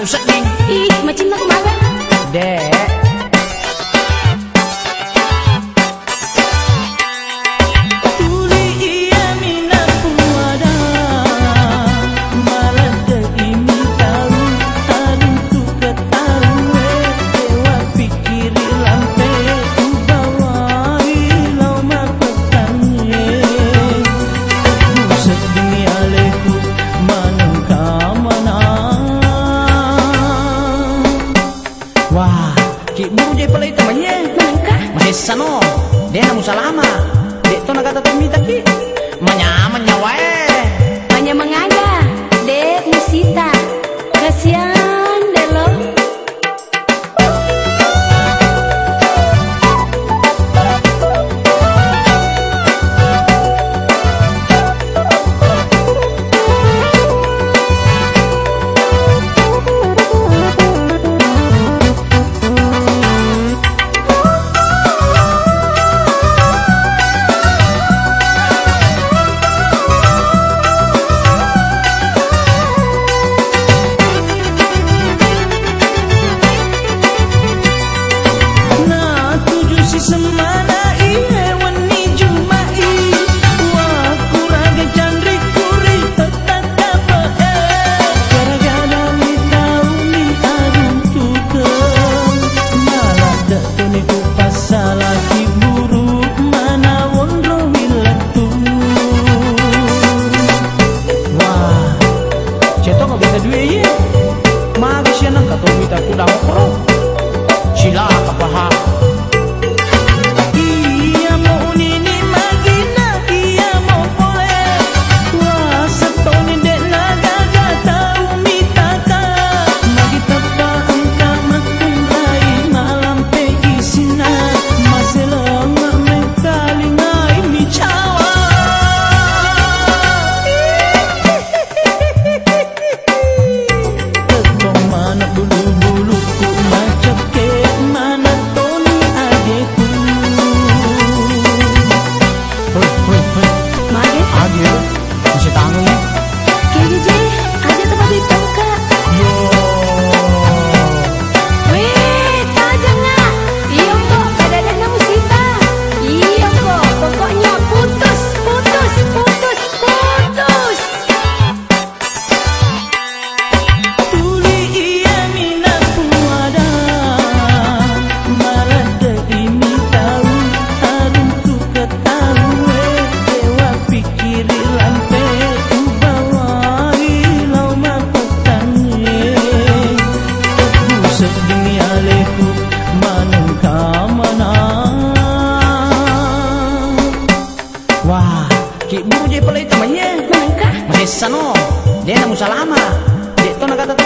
usah ding Ih, macam nak marah Dek Dia namu salama. Dek to nagata tumita ki. Manya manya wae. Ki buru je pala itu mahye. Manakah? Mahesa no. Dia namu salama. Dek to nagata tumita